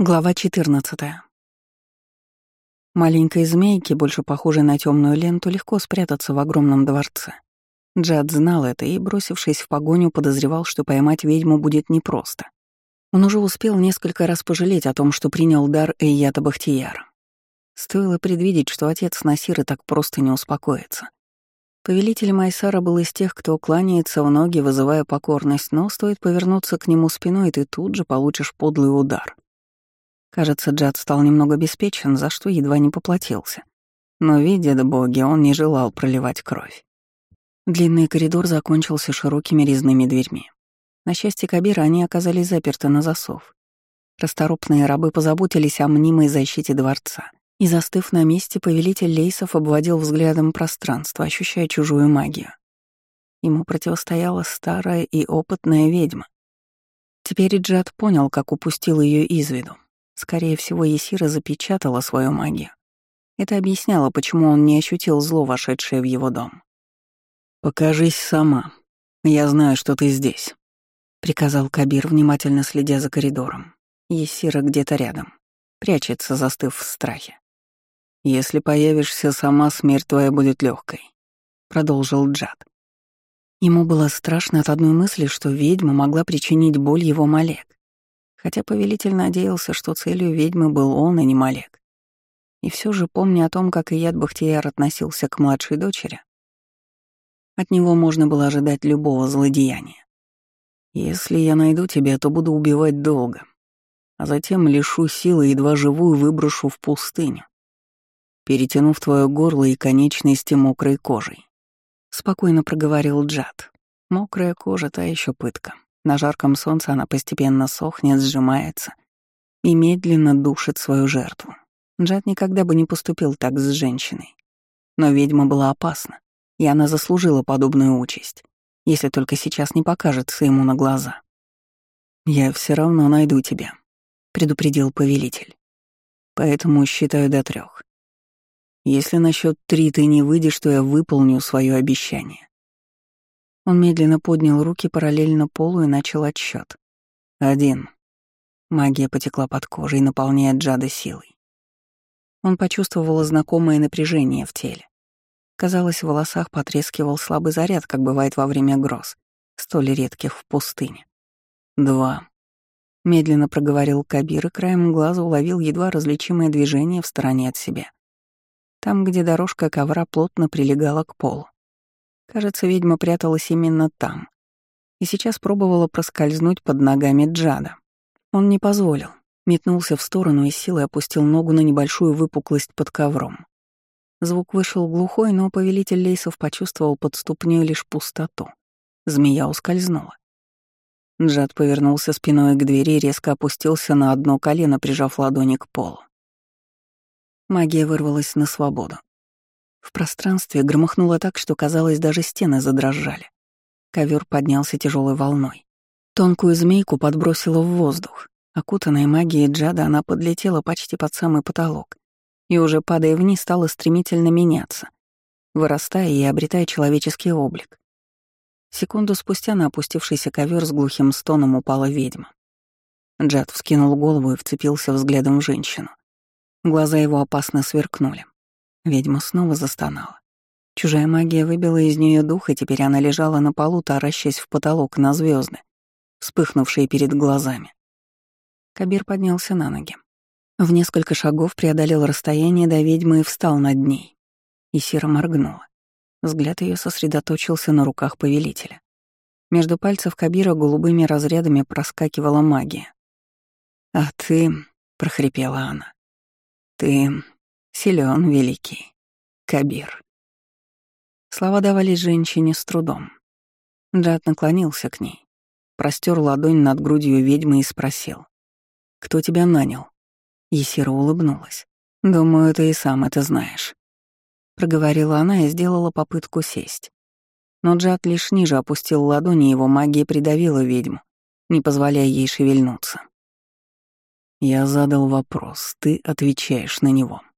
Глава 14. Маленькой змейке, больше похожей на темную ленту, легко спрятаться в огромном дворце. Джад знал это и, бросившись в погоню, подозревал, что поймать ведьму будет непросто. Он уже успел несколько раз пожалеть о том, что принял дар Эйята Бахтияра. Стоило предвидеть, что отец Насиры так просто не успокоится. Повелитель Майсара был из тех, кто кланяется в ноги, вызывая покорность, но стоит повернуться к нему спиной, и ты тут же получишь подлый удар — Кажется, Джад стал немного обеспечен, за что едва не поплатился. Но, видя боги, он не желал проливать кровь. Длинный коридор закончился широкими резными дверьми. На счастье Кабира они оказались заперты на засов. Расторопные рабы позаботились о мнимой защите дворца. И, застыв на месте, повелитель Лейсов обводил взглядом пространство, ощущая чужую магию. Ему противостояла старая и опытная ведьма. Теперь Джад понял, как упустил ее из виду. Скорее всего, Есира запечатала свою магию. Это объясняло, почему он не ощутил зло, вошедшее в его дом. «Покажись сама. Я знаю, что ты здесь», — приказал Кабир, внимательно следя за коридором. Есира где-то рядом, прячется, застыв в страхе. «Если появишься сама, смерть твоя будет легкой, продолжил Джад. Ему было страшно от одной мысли, что ведьма могла причинить боль его Малек хотя повелитель надеялся, что целью ведьмы был он, а не Малек. И все же, помня о том, как Ияд Бахтияр относился к младшей дочери, от него можно было ожидать любого злодеяния. «Если я найду тебя, то буду убивать долго, а затем лишу силы, едва живую выброшу в пустыню, перетянув твое горло и конечности мокрой кожей», — спокойно проговорил Джад. «Мокрая кожа — та еще пытка». На жарком солнце она постепенно сохнет, сжимается и медленно душит свою жертву. Джад никогда бы не поступил так с женщиной. Но ведьма была опасна, и она заслужила подобную участь, если только сейчас не покажется ему на глаза. «Я все равно найду тебя», — предупредил повелитель. «Поэтому считаю до трех. Если на счет три ты не выйдешь, то я выполню свое обещание. Он медленно поднял руки параллельно полу и начал отсчет. Один. Магия потекла под кожей, наполняя Джада силой. Он почувствовал знакомое напряжение в теле. Казалось, в волосах потрескивал слабый заряд, как бывает во время гроз, столь редких в пустыне. Два. Медленно проговорил Кабир и краем глаза уловил едва различимое движение в стороне от себя. Там, где дорожка ковра плотно прилегала к полу. Кажется, ведьма пряталась именно там. И сейчас пробовала проскользнуть под ногами Джада. Он не позволил. Метнулся в сторону и силой опустил ногу на небольшую выпуклость под ковром. Звук вышел глухой, но повелитель лейсов почувствовал под ступней лишь пустоту. Змея ускользнула. Джад повернулся спиной к двери и резко опустился на одно колено, прижав ладони к полу. Магия вырвалась на свободу. В пространстве громыхнуло так, что, казалось, даже стены задрожали. Ковер поднялся тяжелой волной. Тонкую змейку подбросило в воздух. Окутанная магией Джада, она подлетела почти под самый потолок и, уже падая вниз, стала стремительно меняться, вырастая и обретая человеческий облик. Секунду спустя на опустившийся ковер с глухим стоном упала ведьма. Джад вскинул голову и вцепился взглядом в женщину. Глаза его опасно сверкнули. Ведьма снова застонала. Чужая магия выбила из нее дух, и теперь она лежала на полу, таращась в потолок на звезды, вспыхнувшие перед глазами. Кабир поднялся на ноги. В несколько шагов преодолел расстояние до ведьмы и встал над ней. И Сира моргнула. Взгляд ее сосредоточился на руках повелителя. Между пальцев Кабира голубыми разрядами проскакивала магия. «А ты...» — прохрипела она. «Ты Силен великий. Кабир. Слова давались женщине с трудом. Джад наклонился к ней, простер ладонь над грудью ведьмы и спросил. «Кто тебя нанял?» Есира улыбнулась. «Думаю, ты и сам это знаешь». Проговорила она и сделала попытку сесть. Но Джад лишь ниже опустил ладони, его магия придавила ведьму, не позволяя ей шевельнуться. Я задал вопрос, ты отвечаешь на него. —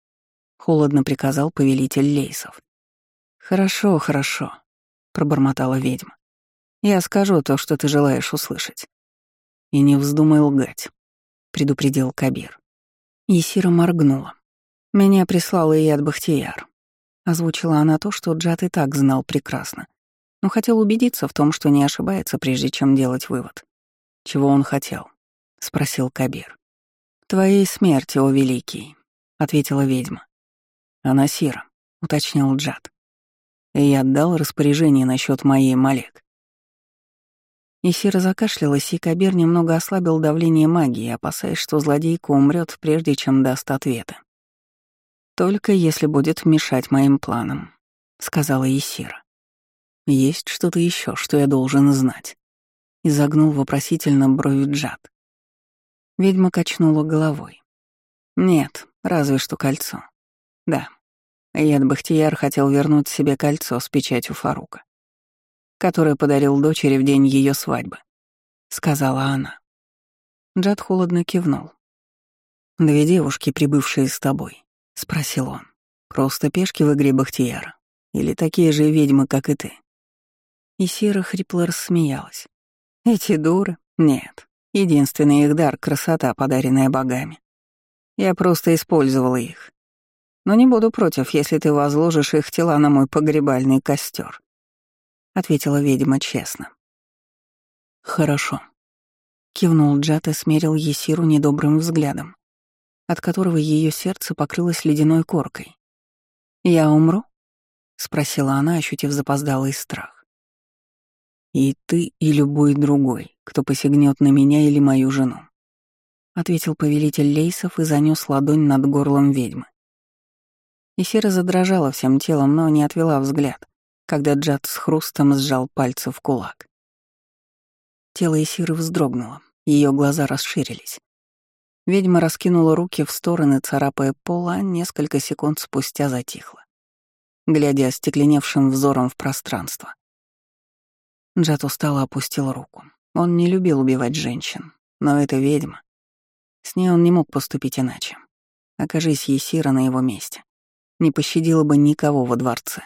холодно приказал повелитель Лейсов. «Хорошо, хорошо», — пробормотала ведьма. «Я скажу то, что ты желаешь услышать. И не вздумай лгать», — предупредил Кабир. Есира моргнула. «Меня прислала и от Бахтияр». Озвучила она то, что Джад и так знал прекрасно, но хотел убедиться в том, что не ошибается, прежде чем делать вывод. «Чего он хотел?» — спросил Кабир. «Твоей смерти, о великий», — ответила ведьма. «Она Сира», — уточнил Джад. И я отдал распоряжение насчет моей Малек. Исира закашлялась, и Кабир немного ослабил давление магии, опасаясь, что злодейка умрет, прежде чем даст ответы. «Только если будет мешать моим планам», — сказала Исира. «Есть что-то еще, что я должен знать?» — изогнул вопросительно брови Джад. Ведьма качнула головой. «Нет, разве что кольцо. Да, Яд Бахтияр хотел вернуть себе кольцо с печатью Фарука которое подарил дочери в день ее свадьбы», — сказала она. Джад холодно кивнул. «Две девушки, прибывшие с тобой», — спросил он. «Просто пешки в игре Бахтияра? Или такие же ведьмы, как и ты?» И Сира хрипло рассмеялась. «Эти дуры? Нет. Единственный их дар — красота, подаренная богами. Я просто использовала их. Но не буду против, если ты возложишь их тела на мой погребальный костер ответила ведьма честно. Хорошо. Кивнул Джат и смерил Есиру недобрым взглядом, от которого ее сердце покрылось ледяной коркой. «Я умру?» — спросила она, ощутив запоздалый страх. «И ты, и любой другой, кто посягнет на меня или мою жену», — ответил повелитель Лейсов и занес ладонь над горлом ведьмы. Исира задрожала всем телом, но не отвела взгляд, когда Джад с хрустом сжал пальцы в кулак. Тело Исиры вздрогнуло, ее глаза расширились. Ведьма раскинула руки в стороны, царапая пол, а несколько секунд спустя затихла, глядя остекленевшим взором в пространство. Джад устало опустил руку. Он не любил убивать женщин, но это ведьма. С ней он не мог поступить иначе. Окажись Есира на его месте. Не пощадила бы никого во дворце.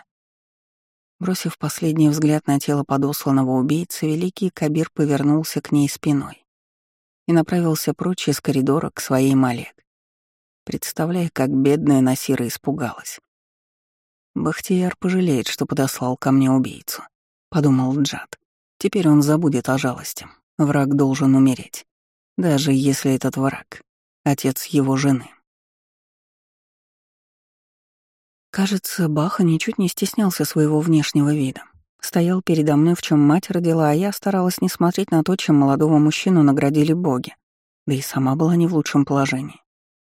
Бросив последний взгляд на тело подосланного убийцы, великий Кабир повернулся к ней спиной и направился прочь из коридора к своей Малек, представляя, как бедная Насира испугалась. «Бахтияр пожалеет, что подослал ко мне убийцу», — подумал Джад. «Теперь он забудет о жалости. Враг должен умереть, даже если этот враг — отец его жены». Кажется, Баха ничуть не стеснялся своего внешнего вида. Стоял передо мной, в чем мать родила, а я старалась не смотреть на то, чем молодого мужчину наградили боги. Да и сама была не в лучшем положении.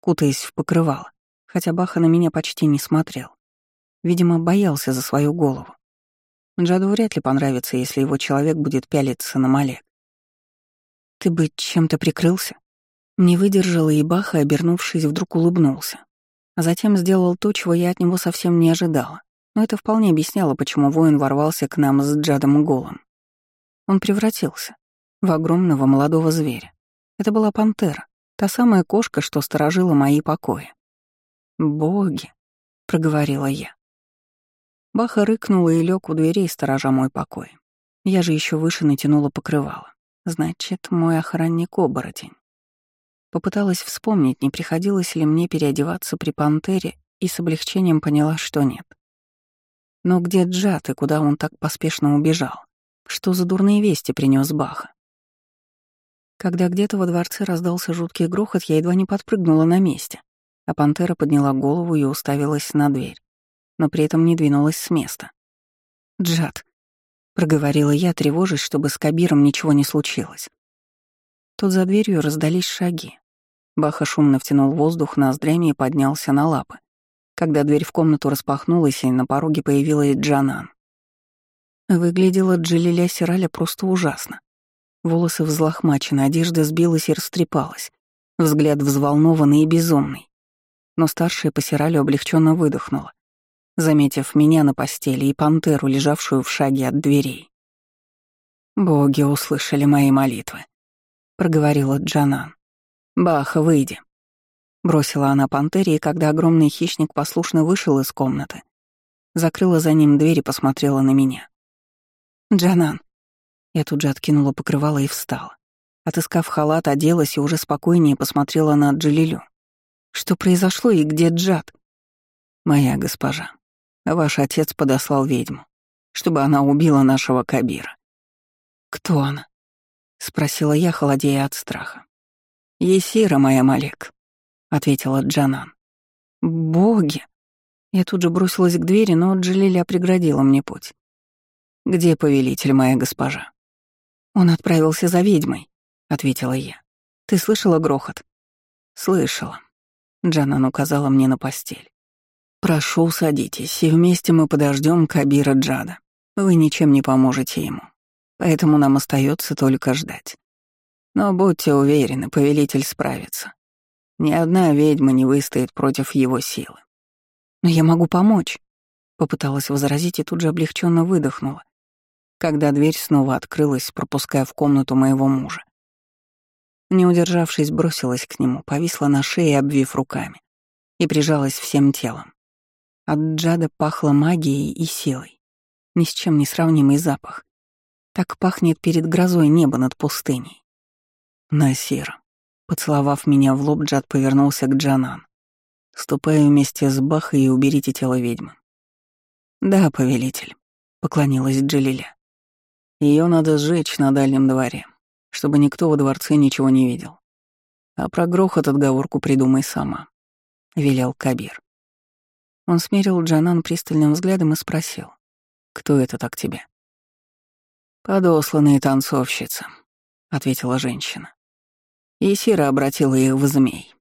Кутаясь в покрывало, хотя Баха на меня почти не смотрел. Видимо, боялся за свою голову. Джаду вряд ли понравится, если его человек будет пялиться на Малек. «Ты бы чем-то прикрылся?» Не выдержала и Баха, обернувшись, вдруг улыбнулся. А затем сделал то, чего я от него совсем не ожидала. Но это вполне объясняло, почему воин ворвался к нам с Джадом Голом. Он превратился в огромного молодого зверя. Это была пантера, та самая кошка, что сторожила мои покои. «Боги!» — проговорила я. Баха рыкнула и лег у дверей, сторожа мой покой. Я же еще выше натянула покрывало. Значит, мой охранник — оборотень. Попыталась вспомнить, не приходилось ли мне переодеваться при пантере, и с облегчением поняла, что нет. Но где Джат и куда он так поспешно убежал? Что за дурные вести принес Баха? Когда где-то во дворце раздался жуткий грохот, я едва не подпрыгнула на месте, а пантера подняла голову и уставилась на дверь, но при этом не двинулась с места. «Джад», — проговорила я, тревожась, чтобы с Кабиром ничего не случилось. Тут за дверью раздались шаги. Баха шумно втянул воздух ноздрями и поднялся на лапы. Когда дверь в комнату распахнулась, и на пороге появилась Джанан. Выглядела Джилиля Сираля просто ужасно. Волосы взлохмачены, одежда сбилась и растрепалась. Взгляд взволнованный и безумный. Но старшая по Сиралю облегченно выдохнула, заметив меня на постели и пантеру, лежавшую в шаге от дверей. «Боги услышали мои молитвы», — проговорила Джанан. «Баха, выйди», — бросила она пантере, и когда огромный хищник послушно вышел из комнаты, закрыла за ним дверь и посмотрела на меня. «Джанан». Я тут же откинула покрывало и встала. Отыскав халат, оделась и уже спокойнее посмотрела на Джалилю. Что произошло и где Джад? Моя госпожа, ваш отец подослал ведьму, чтобы она убила нашего Кабира. Кто она? Спросила я, холодея от страха. Есира, моя Малек, ответила Джанан. Боги! Я тут же бросилась к двери, но Джалиля преградила мне путь. «Где повелитель, моя госпожа?» «Он отправился за ведьмой», — ответила я. «Ты слышала грохот?» «Слышала». Джанан указала мне на постель. «Прошу, садитесь, и вместе мы подождем Кабира Джада. Вы ничем не поможете ему, поэтому нам остается только ждать. Но будьте уверены, повелитель справится. Ни одна ведьма не выстоит против его силы. Но я могу помочь. Попыталась возразить и тут же облегченно выдохнула, когда дверь снова открылась, пропуская в комнату моего мужа. Не удержавшись, бросилась к нему, повисла на шее, обвив руками, и прижалась всем телом. От Джада пахло магией и силой. Ни с чем не сравнимый запах. Так пахнет перед грозой небо над пустыней. Насир. Поцеловав меня в лоб, Джад повернулся к Джанан. Ступай вместе с Бахой и уберите тело ведьмы. Да, повелитель, поклонилась Джалиля. Ее надо сжечь на дальнем дворе, чтобы никто во дворце ничего не видел. А про грохот отговорку придумай сама, велел Кабир. Он смерил Джанан пристальным взглядом и спросил, «Кто это так тебе?» «Подосланные танцовщицы», — ответила женщина. И Сира обратила их в змей.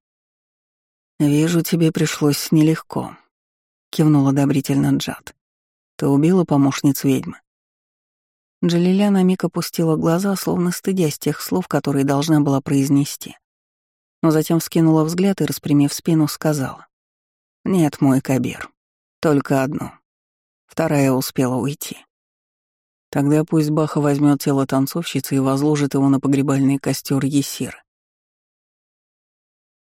«Вижу, тебе пришлось нелегко», — кивнул одобрительно Джад. «Ты убила помощницу ведьмы?» Джалиля на миг опустила глаза, словно стыдясь тех слов, которые должна была произнести. Но затем вскинула взгляд и, распрямив спину, сказала. «Нет, мой Кабир, только одну. Вторая успела уйти. Тогда пусть Баха возьмет тело танцовщицы и возложит его на погребальный костер Есиры.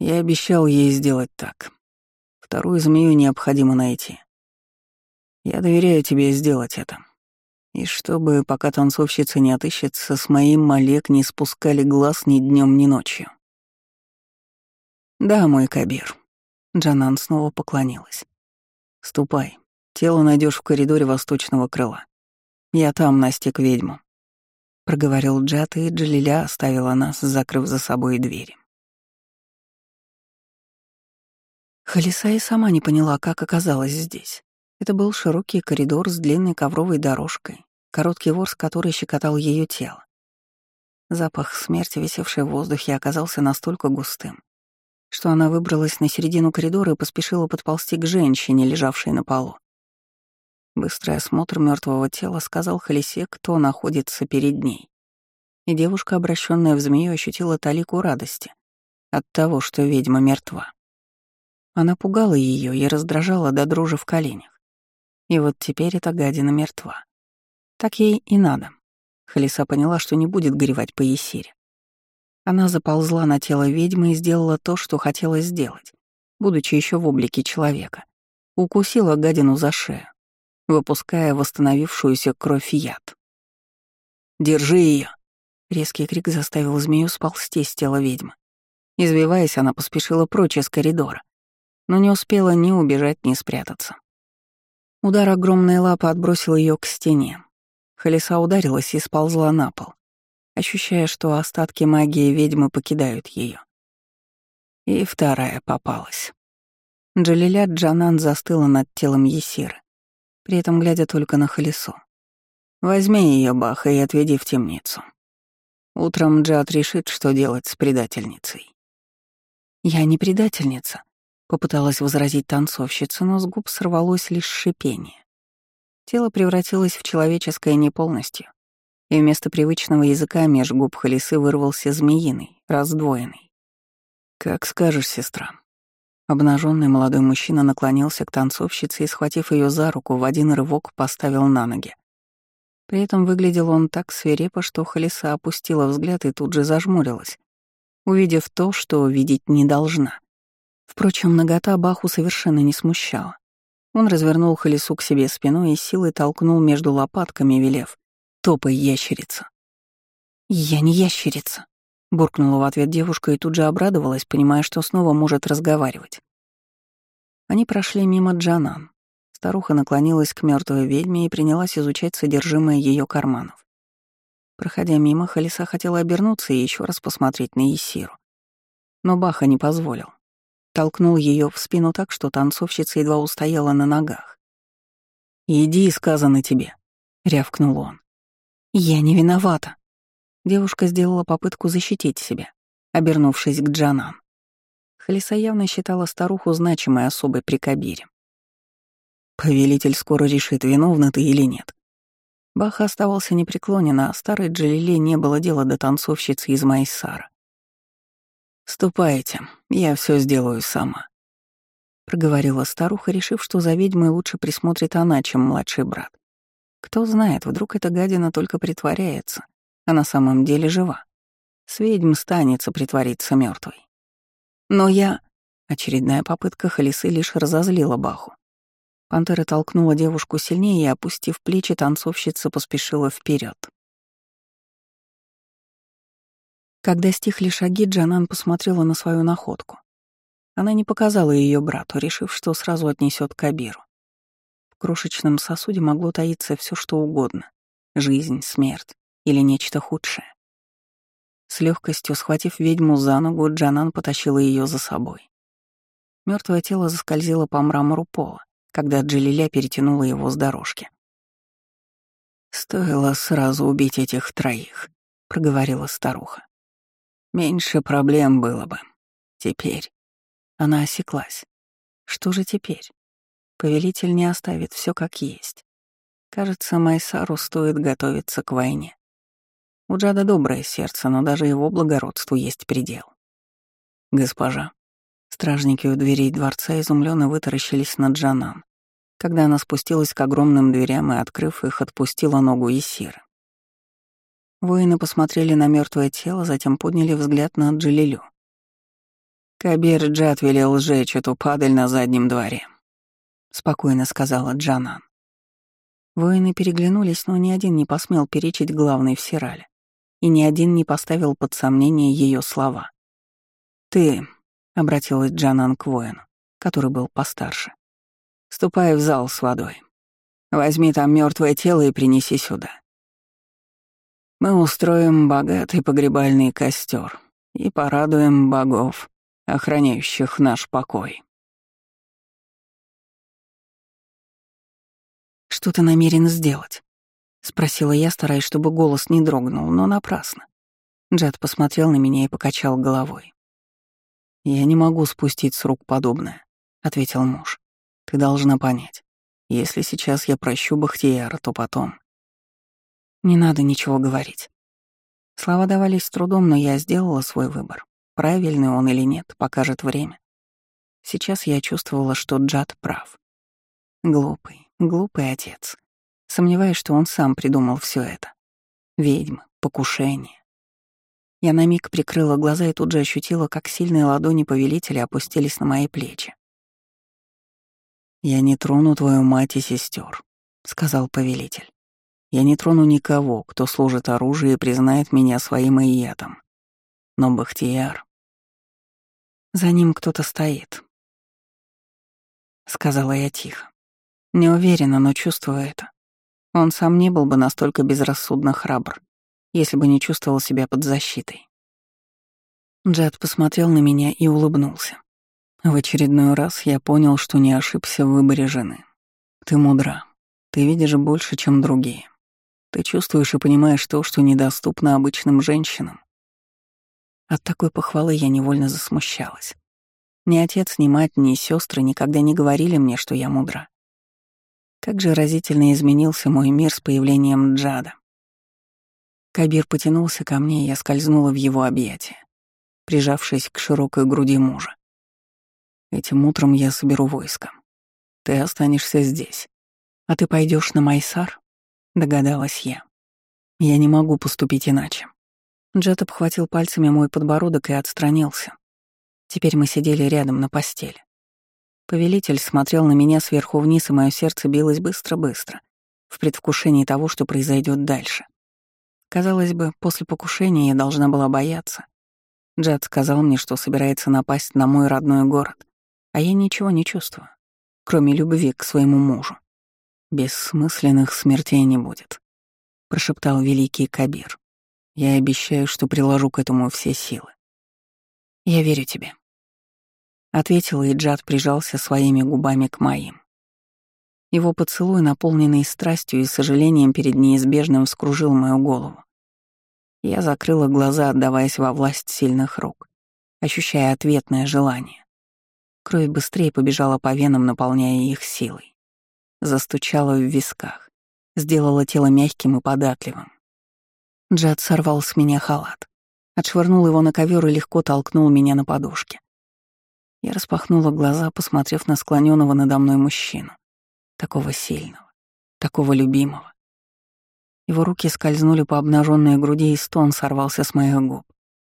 Я обещал ей сделать так. Вторую змею необходимо найти. Я доверяю тебе сделать это. И чтобы, пока танцовщица не отыщется, с моим Малек не спускали глаз ни днем, ни ночью. Да, мой Кабир. Джанан снова поклонилась. Ступай. Тело найдешь в коридоре восточного крыла. Я там настиг ведьму. Проговорил Джат, и Джалиля оставила нас, закрыв за собой двери. Халиса и сама не поняла, как оказалась здесь. Это был широкий коридор с длинной ковровой дорожкой, короткий ворс, который щекотал ее тело. Запах смерти, висевший в воздухе, оказался настолько густым, что она выбралась на середину коридора и поспешила подползти к женщине, лежавшей на полу. Быстрый осмотр мертвого тела сказал Халисе, кто находится перед ней. И девушка, обращенная в змею, ощутила талику радости от того, что ведьма мертва. Она пугала ее и раздражала до дрожи в коленях. И вот теперь эта гадина мертва. Так ей и надо. Халиса поняла, что не будет горевать по Есире. Она заползла на тело ведьмы и сделала то, что хотела сделать, будучи еще в облике человека. Укусила гадину за шею, выпуская восстановившуюся кровь яд. «Держи ее! Резкий крик заставил змею сползти с тела ведьмы. Извиваясь, она поспешила прочь из коридора но не успела ни убежать, ни спрятаться. Удар огромной лапы отбросил ее к стене. Халиса ударилась и сползла на пол, ощущая, что остатки магии ведьмы покидают ее. И вторая попалась. Джалиля Джанан застыла над телом Есиры, при этом глядя только на Халису. «Возьми ее, Баха, и отведи в темницу. Утром Джад решит, что делать с предательницей». «Я не предательница», Попыталась возразить танцовщица, но с губ сорвалось лишь шипение. Тело превратилось в человеческое не полностью, и вместо привычного языка меж губ Халисы вырвался змеиный, раздвоенный. «Как скажешь, сестра». Обнаженный молодой мужчина наклонился к танцовщице и, схватив ее за руку, в один рывок поставил на ноги. При этом выглядел он так свирепо, что Халиса опустила взгляд и тут же зажмурилась, увидев то, что видеть не должна. Впрочем, нагота Баху совершенно не смущала. Он развернул Халису к себе спиной и силой толкнул между лопатками, велев «Топай, ящерица!» «Я не ящерица!» Буркнула в ответ девушка и тут же обрадовалась, понимая, что снова может разговаривать. Они прошли мимо Джанан. Старуха наклонилась к мертвой ведьме и принялась изучать содержимое ее карманов. Проходя мимо, Халиса хотела обернуться и еще раз посмотреть на Исиру. Но Баха не позволил. Толкнул ее в спину так, что танцовщица едва устояла на ногах. «Иди, сказано тебе», — рявкнул он. «Я не виновата». Девушка сделала попытку защитить себя, обернувшись к Джанан. Халиса явно считала старуху значимой особой при Кабире. «Повелитель скоро решит, виновна ты или нет». Бах оставался непреклонен, а старой Джалиле не было дела до танцовщицы из Майсара. «Ступайте, я все сделаю сама», — проговорила старуха, решив, что за ведьмой лучше присмотрит она, чем младший брат. Кто знает, вдруг эта гадина только притворяется, а на самом деле жива. С ведьм станется притвориться мертвой. Но я... Очередная попытка Халисы лишь разозлила Баху. Пантера толкнула девушку сильнее и, опустив плечи, танцовщица поспешила вперед. Когда стихли шаги, Джанан посмотрела на свою находку. Она не показала ее брату, решив, что сразу отнесет к Абиру. В крошечном сосуде могло таиться все, что угодно — жизнь, смерть или нечто худшее. С легкостью схватив ведьму за ногу, Джанан потащила ее за собой. Мертвое тело заскользило по мрамору пола, когда Джалиля перетянула его с дорожки. «Стоило сразу убить этих троих», — проговорила старуха. Меньше проблем было бы. Теперь. Она осеклась. Что же теперь? Повелитель не оставит все как есть. Кажется, Майсару стоит готовиться к войне. У Джада доброе сердце, но даже его благородству есть предел. Госпожа. Стражники у дверей дворца изумленно вытаращились на Джанан, когда она спустилась к огромным дверям и, открыв их, отпустила ногу Исиры. Воины посмотрели на мертвое тело, затем подняли взгляд на Джилилю. «Кабир Джад велел сжечь эту падаль на заднем дворе», — спокойно сказала Джанан. Воины переглянулись, но ни один не посмел перечить главной в Сирале, и ни один не поставил под сомнение ее слова. «Ты», — обратилась Джанан к воину, который был постарше, — «ступай в зал с водой. Возьми там мертвое тело и принеси сюда. Мы устроим богатый погребальный костер и порадуем богов, охраняющих наш покой. «Что ты намерен сделать?» — спросила я, стараясь, чтобы голос не дрогнул, но напрасно. Джад посмотрел на меня и покачал головой. «Я не могу спустить с рук подобное», — ответил муж. «Ты должна понять. Если сейчас я прощу Бахтияра, то потом...» Не надо ничего говорить. Слова давались с трудом, но я сделала свой выбор. Правильный он или нет, покажет время. Сейчас я чувствовала, что Джад прав. Глупый, глупый отец. Сомневаюсь, что он сам придумал все это. Ведьмы, покушение. Я на миг прикрыла глаза и тут же ощутила, как сильные ладони повелителя опустились на мои плечи. «Я не трону твою мать и сестер, сказал повелитель. Я не трону никого, кто служит оружие и признает меня своим иетом. Но Бахтияр... За ним кто-то стоит. Сказала я тихо. Не уверена, но чувствую это. Он сам не был бы настолько безрассудно храбр, если бы не чувствовал себя под защитой. Джад посмотрел на меня и улыбнулся. В очередной раз я понял, что не ошибся в выборе жены. Ты мудра. Ты видишь больше, чем другие. Ты чувствуешь и понимаешь то, что недоступно обычным женщинам. От такой похвалы я невольно засмущалась. Ни отец, ни мать, ни сестры никогда не говорили мне, что я мудра. Как же разительно изменился мой мир с появлением Джада. Кабир потянулся ко мне, и я скользнула в его объятия, прижавшись к широкой груди мужа. Этим утром я соберу войско. Ты останешься здесь. А ты пойдешь на Майсар? Догадалась я. Я не могу поступить иначе. Джет обхватил пальцами мой подбородок и отстранился. Теперь мы сидели рядом на постели. Повелитель смотрел на меня сверху вниз, и мое сердце билось быстро-быстро, в предвкушении того, что произойдет дальше. Казалось бы, после покушения я должна была бояться, Джад сказал мне, что собирается напасть на мой родной город, а я ничего не чувствую, кроме любви к своему мужу. Бессмысленных смертей не будет, прошептал великий Кабир. Я обещаю, что приложу к этому все силы. Я верю тебе. Ответил, и прижался своими губами к моим. Его поцелуй, наполненный страстью и сожалением перед неизбежным, вскружил мою голову. Я закрыла глаза, отдаваясь во власть сильных рук, ощущая ответное желание. Кровь быстрее побежала по венам, наполняя их силой. Застучала в висках, сделала тело мягким и податливым. Джад сорвал с меня халат, отшвырнул его на ковер и легко толкнул меня на подушке. Я распахнула глаза, посмотрев на склоненного надо мной мужчину, такого сильного, такого любимого. Его руки скользнули по обнаженной груди, и стон сорвался с моих губ,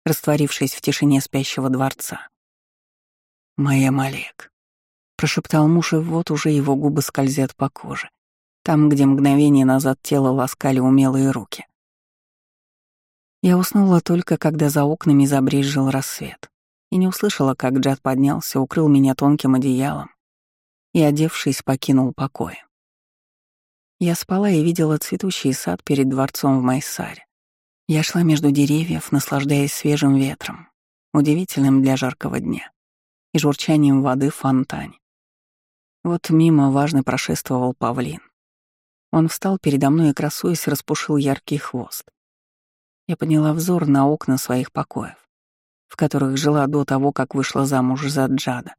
растворившись в тишине спящего дворца. «Моя Малек», — прошептал муж, и вот уже его губы скользят по коже, там, где мгновение назад тело ласкали умелые руки. Я уснула только, когда за окнами забрезжил рассвет, и не услышала, как Джад поднялся, укрыл меня тонким одеялом и, одевшись, покинул покой. Я спала и видела цветущий сад перед дворцом в Майсаре. Я шла между деревьев, наслаждаясь свежим ветром, удивительным для жаркого дня, и журчанием воды в фонтане. Вот мимо важно прошествовал павлин. Он встал передо мной и, красуясь, распушил яркий хвост. Я подняла взор на окна своих покоев, в которых жила до того, как вышла замуж за Джада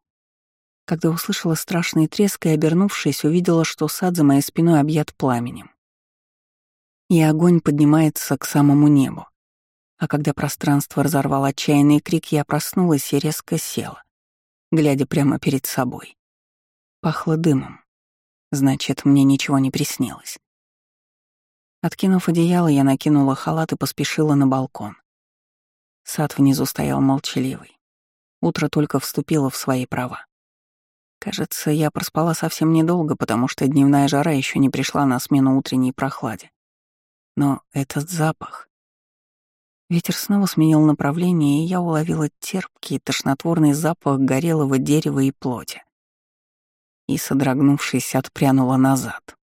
когда услышала страшный треск и, обернувшись, увидела, что сад за моей спиной объят пламенем. И огонь поднимается к самому небу. А когда пространство разорвал отчаянный крик, я проснулась и резко села, глядя прямо перед собой. Пахло дымом. Значит, мне ничего не приснилось. Откинув одеяло, я накинула халат и поспешила на балкон. Сад внизу стоял молчаливый. Утро только вступило в свои права. Кажется, я проспала совсем недолго, потому что дневная жара еще не пришла на смену утренней прохладе. Но этот запах... Ветер снова сменил направление, и я уловила терпкий, тошнотворный запах горелого дерева и плоти. И, содрогнувшись, отпрянула назад.